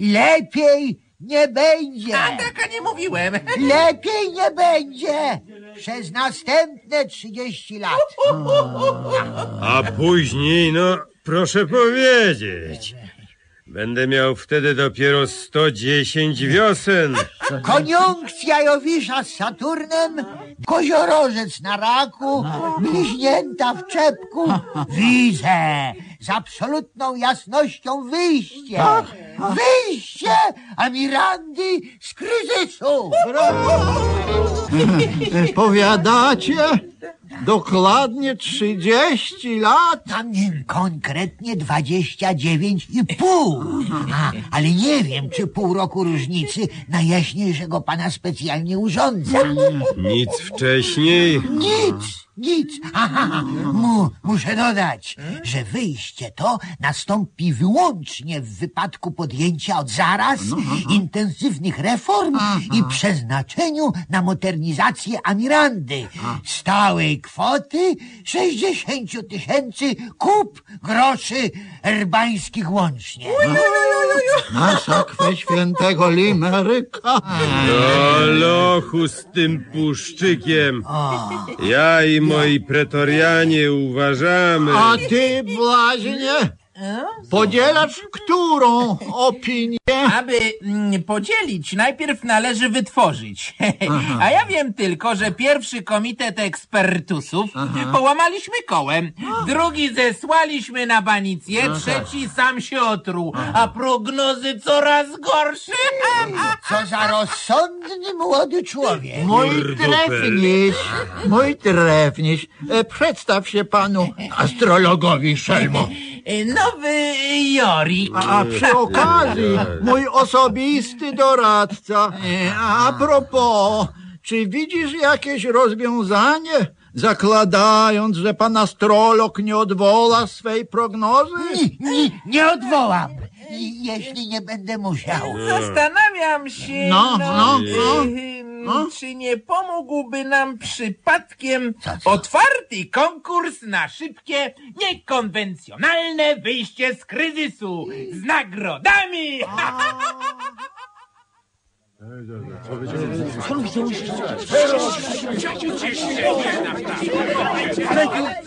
Lepiej nie będzie. A taka nie mówiłem. Lepiej nie będzie. Przez następne 30 lat. A później, no, proszę powiedzieć. Będę miał wtedy dopiero 110 wiosen. Koniunkcja Jowisza z Saturnem, koziorożec na raku, bliźnięta w czepku. Widzę z absolutną jasnością wyjście. Wyjście Amirandy z kryzysu. Powiadacie? Dokładnie 30 lat? Tam nie, konkretnie 29 i pół. A, ale nie wiem, czy pół roku różnicy najjaśniejszego pana specjalnie urządza. Nic wcześniej. Nic, nic. Aha, mu, muszę dodać, że wyjście to nastąpi wyłącznie w wypadku podjęcia od zaraz intensywnych reform i przeznaczeniu na modernizację Amirandy stałej kwoty 60 tysięcy kup groszy erbańskich łącznie. Na sakwę świętego Limeryka. Do lochu z tym puszczykiem. Ja i moi pretorianie uważamy. A ty, blaźnie, podzielasz którą opinię? Aby mm, podzielić, najpierw należy wytworzyć. A ja wiem tylko, że pierwszy komitet ekspertusów połamaliśmy kołem, drugi zesłaliśmy na banicję, trzeci sam się otruł, a prognozy coraz gorsze. Co za rozsądny młody człowiek. Mój trefniś, mój trefniś, e, przedstaw się panu astrologowi Szelmo. Nowy Jorik. A przy okazji, mój osobisty doradca. E, A propos, czy widzisz jakieś rozwiązanie, zakładając, że pan astrolog nie odwoła swej prognozy? Nie, nie, nie odwołam, i- jeśli nie będę musiał. Zastanawiam się, No, no, no. ym, czy nie pomógłby nam przypadkiem otwarty konkurs na szybkie, niekonwencjonalne wyjście z kryzysu z nagrodami.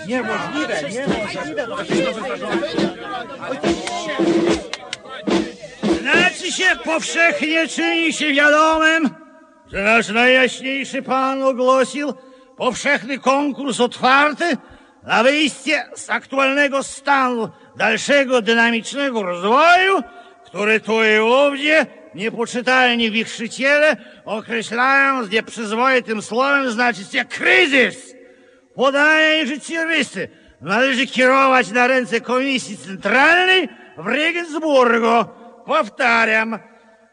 Niemożliwe, niemożliwe. Znaczy się powszechnie czyni się wiadomym, że nasz najjaśniejszy Pan ogłosił powszechny konkurs otwarty na wyjście z aktualnego stanu dalszego dynamicznego rozwoju, który tu i ówdzie niepoczytalni wichrzyciele określają z nieprzyzwoitym słowem znaczyć się kryzys. Podanie rzeczywiste należy kierować na ręce Komisji Centralnej w Regensburgu. Powtarzam,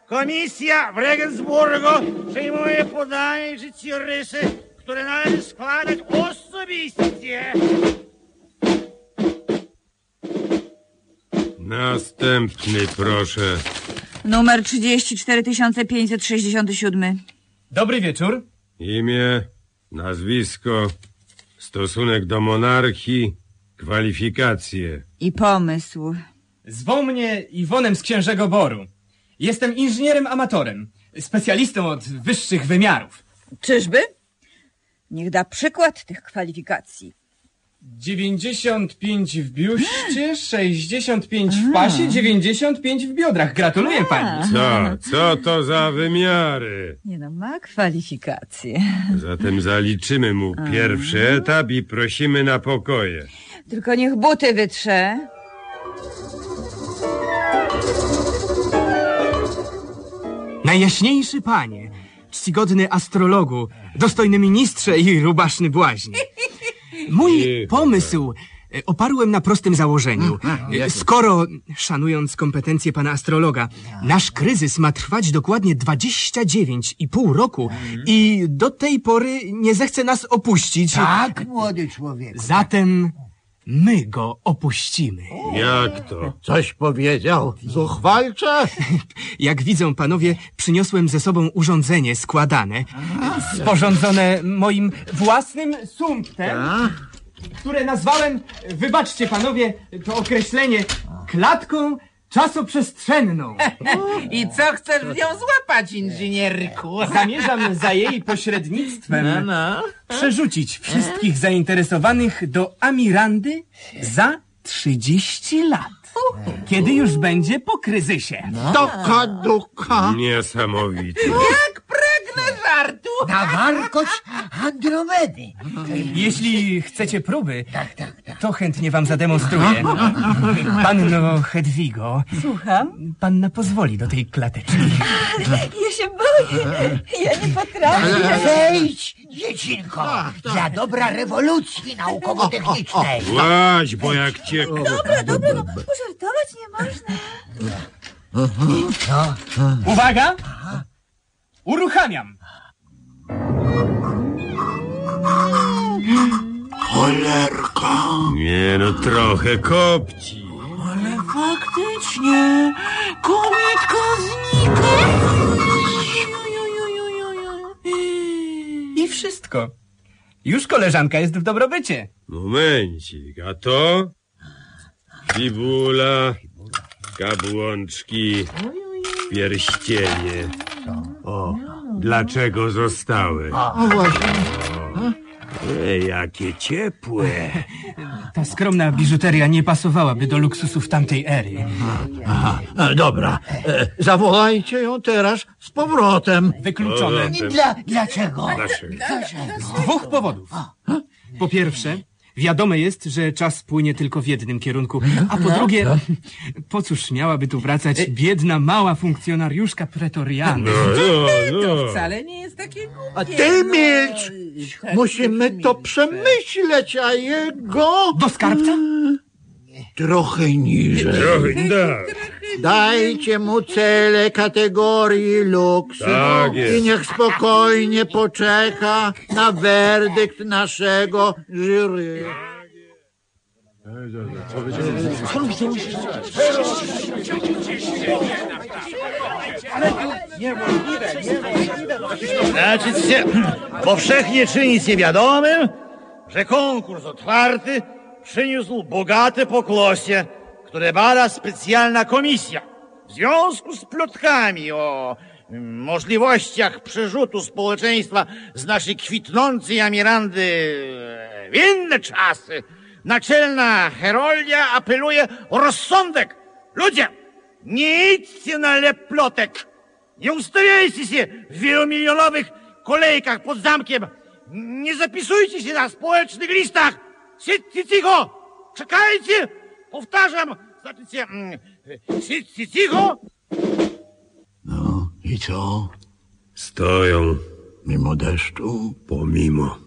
Komisja w Regensburgu przyjmuje podanie życiorysy, które należy składać osobiście. Następny, proszę. Numer 34567. Dobry wieczór. Imię, nazwisko, stosunek do monarchii, kwalifikacje. I pomysł. Zwą mnie Iwonem z Księżego Boru. Jestem inżynierem amatorem, specjalistą od wyższych wymiarów. Czyżby? Niech da przykład tych kwalifikacji. 95 w biuście, 65 w pasie, 95 w biodrach. Gratuluję pani. Co? Co to za wymiary? Nie no, ma kwalifikacje. Zatem zaliczymy mu pierwszy etap i prosimy na pokoje. Tylko niech buty wytrze. Najjaśniejszy panie, czcigodny astrologu, dostojny ministrze i rubaszny błaźnie. Mój pomysł e, oparłem na prostym założeniu. E, Skoro, szanując kompetencje pana astrologa, nasz kryzys ma trwać dokładnie 29,5 roku i do tej pory nie zechce nas opuścić. Tak, młody człowiek. Zatem my go opuścimy. Jak to? Coś powiedział? Zuchwalcze? Jak widzą panowie, przyniosłem ze sobą urządzenie składane, sporządzone moim własnym sumptem, które nazwałem, wybaczcie panowie to określenie, klatką czasoprzestrzenną. I co chcesz w nią złapać, inżynierku? Zamierzam za jej pośrednictwem No, no. przerzucić wszystkich zainteresowanych do Amirandy za 30 lat. Kiedy już będzie po kryzysie. Doka, duka. Niesamowite. Jak pragnę żartu! Na warkość Andromedy. Jeśli chcecie próby, to chętnie wam zademonstruję. Panno Hedwigo, Słucham? panna pozwoli do tej klateczki. Ja się boję. Ja nie potrafię. Wejdź, dziecinko, dla dobra rewolucji naukowo-technicznej. Łaź, bo jak cię... Dobra, dobra, no pożartować nie można. Uwaga! Uruchamiam! Cholerka. Nie no, trochę kopci. Ale faktycznie, komitka znika. I wszystko. Już koleżanka jest w dobrobycie. Momencik, a to? Fibula, kabłączki, pierścienie. O, dlaczego zostały? O właśnie. Ej, jakie ciepłe. Ta skromna biżuteria nie pasowałaby do luksusów tamtej ery. Aha, e, dobra. E, zawołajcie ją teraz z powrotem. Wykluczone. Dla, dlaczego? Z dwóch powodów. Po pierwsze, wiadome jest, że czas płynie tylko w jednym kierunku. A po drugie, po cóż miałaby tu wracać biedna, mała funkcjonariuszka pretoriana? No, To wcale nie jest takie głupie. A ty milcz! Musimy to przemyśleć, a jego... Do skarbca? Trochę niżej. Trochę, tak. Dajcie mu cele kategorii luks Tak jest. i niech spokojnie poczeka na werdykt naszego jury. Znaczy się, powszechnie czyni się wiadomym, że konkurs otwarty przyniósł bogate pokłosie, które bada specjalna komisja. W związku z plotkami o mm, możliwościach przerzutu społeczeństwa z naszej kwitnącej Amirandy w inne czasy, naczelna Heroldia apeluje o rozsądek. Ludzie, nie idźcie na lep plotek. Nie ustawiajcie się w wielomilionowych kolejkach pod zamkiem. Nie zapisujcie się na społecznych listach. Siedźcie cicho. Czekajcie. Powtarzam. Znaczycie, mm, siedźcie cicho. No i co? Stoją. Mimo deszczu? Pomimo.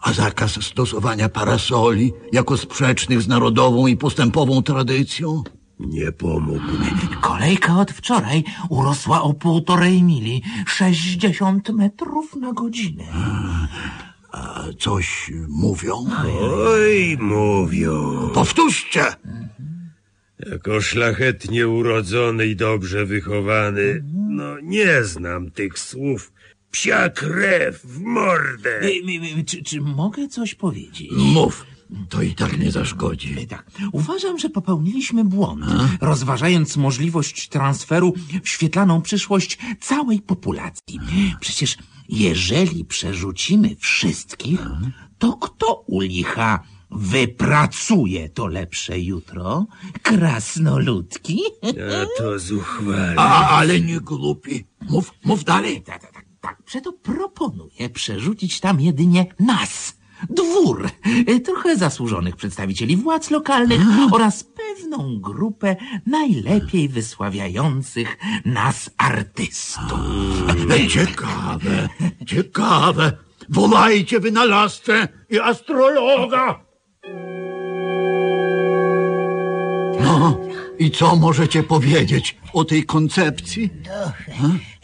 A zakaz stosowania parasoli jako sprzecznych z narodową i postępową tradycją? Nie pomógł. Kolejka od wczoraj urosła o półtorej mili, 60 metrów na godzinę. A coś mówią? Oj, mówią. Powtórzcie! Jako szlachetnie urodzony i dobrze wychowany, no nie znam tych słów. Psia krew w mordę. Czy, czy mogę coś powiedzieć? Mów, to i tak nie zaszkodzi. Tak. Uważam, że popełniliśmy błąd, rozważając możliwość transferu w świetlaną przyszłość całej populacji. Przecież jeżeli przerzucimy wszystkich, to kto u licha wypracuje to lepsze jutro? Krasnoludki? A to zuchwale. A, ale nie głupi. Mów, mów dalej. Tak, tak, tak. Przeto proponuję przerzucić tam jedynie nas. Dwór, y, trochę zasłużonych przedstawicieli władz lokalnych oraz pewną grupę najlepiej wysławiających nas artystów. E, Ciekawe, ciekawe. Wolajcie wynalazcę i astrologa. No, i co możecie powiedzieć o tej koncepcji?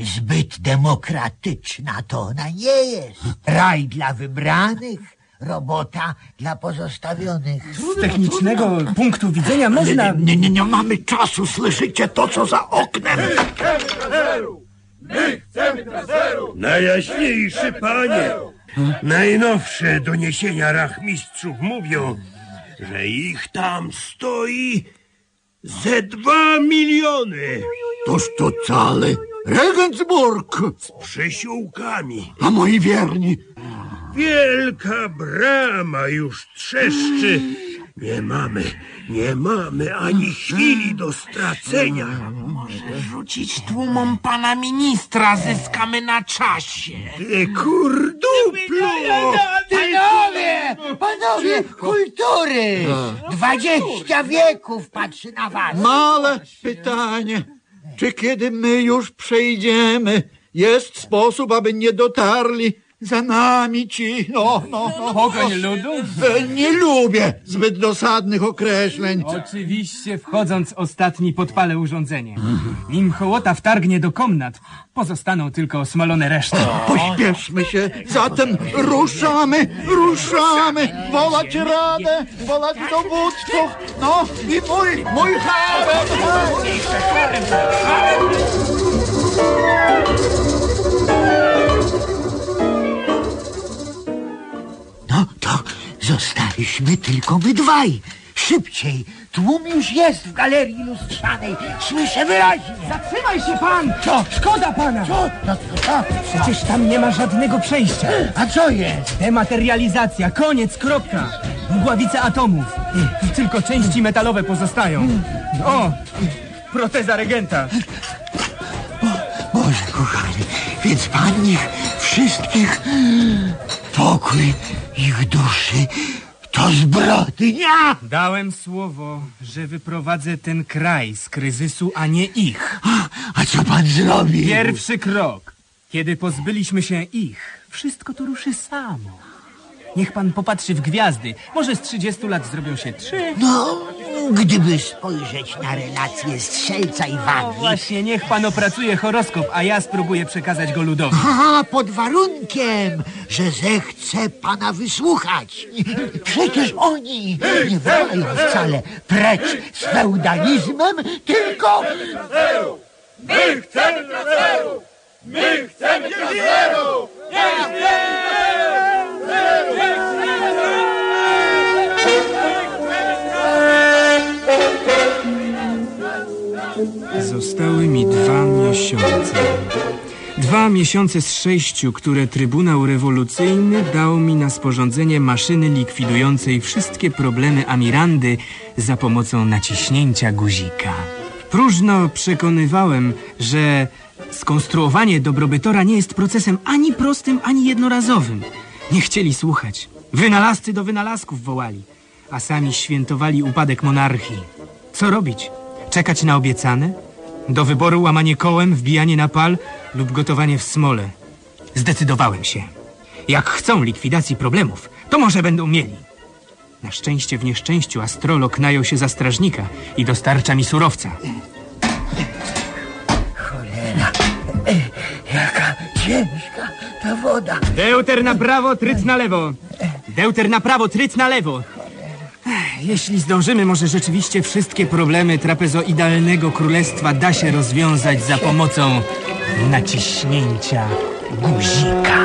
Zbyt demokratyczna to ona nie jest. Raj dla wybranych, robota dla pozostawionych. Z technicznego punktu widzenia można... Nie, nie, nie, nie mamy czasu, słyszycie to, co za oknem. My chcemy transferu! Najjaśniejszy panie! Najnowsze doniesienia rachmistrzów mówią, że ich tam stoi ze dwa miliony. Toż to cały Regensburg. Z przysiłkami. A moi wierni? Wielka brama już trzeszczy. Nie mamy, nie mamy ani chwili do stracenia. Może rzucić tłumom pana ministra, zyskamy na czasie. Ty kurduplu! Panowie, panowie, kultury! Dwadzieścia wieków patrzy na was. Małe pytanie. Czy kiedy my już przejdziemy, jest sposób, aby nie dotarli za nami ci... No, no, no. Pogoń ludu? E, Nie lubię zbyt dosadnych określeń. Oczywiście wchodząc ostatni podpalę urządzenie. Nim hołota wtargnie do komnat, pozostaną tylko osmalone reszty. Pośpieszmy się, zatem ruszamy, ruszamy, wolać radę, wolać dowódców, no i mój, mój harem. No to zostaliśmy tylko my dwaj. Szybciej, tłum już jest w galerii lustrzanej. Słyszę wyraźnie. Zatrzymaj się pan! Co? Szkoda pana! Co? No, co? Przecież tam nie ma żadnego przejścia. A co jest? Dematerializacja, koniec, kropka. Mgławice atomów. Tylko części metalowe pozostają. O! Proteza regenta. Boże kochany, więc Pan ich wszystkich pokój ich duszy to zbrodnia. Dałem słowo, że wyprowadzę ten kraj z kryzysu, a nie ich. A co Pan zrobi? Pierwszy krok. Kiedy pozbyliśmy się ich, wszystko to ruszy samo. Niech pan popatrzy w gwiazdy. Może z 30 lat zrobią się trzy. No, gdyby spojrzeć na relacje strzelca i No wagi. właśnie, niech pan opracuje horoskop, a ja spróbuję przekazać go ludowi. Aha, pod warunkiem, że zechce pana wysłuchać. Przecież oni nie wołają wcale precz z feudalizmem, tylko... My chcemy transferu! My chcemy transferu! Zostały mi dwa miesiące. Dwa miesiące z sześciu, które Trybunał Rewolucyjny dał mi na sporządzenie maszyny likwidującej wszystkie problemy Amirandy za pomocą naciśnięcia guzika. Próżno przekonywałem, że skonstruowanie dobrobytora nie jest procesem ani prostym, ani jednorazowym. Nie chcieli słuchać. Wynalazcy do wynalazków wołali, a sami świętowali upadek monarchii. Co robić? Czekać na obiecane? Do wyboru łamanie kołem, wbijanie na pal lub gotowanie w smole. Zdecydowałem się. Jak chcą likwidacji problemów, to może będą mieli. Na szczęście w nieszczęściu astrolog najął się za strażnika i dostarcza mi surowca. Cholera, e, jaka ciężka ta woda. Deuter na prawo, tryc na lewo. Deuter na prawo, tryc na lewo. Jeśli zdążymy, może rzeczywiście wszystkie problemy trapezoidalnego królestwa da się rozwiązać za pomocą naciśnięcia guzika.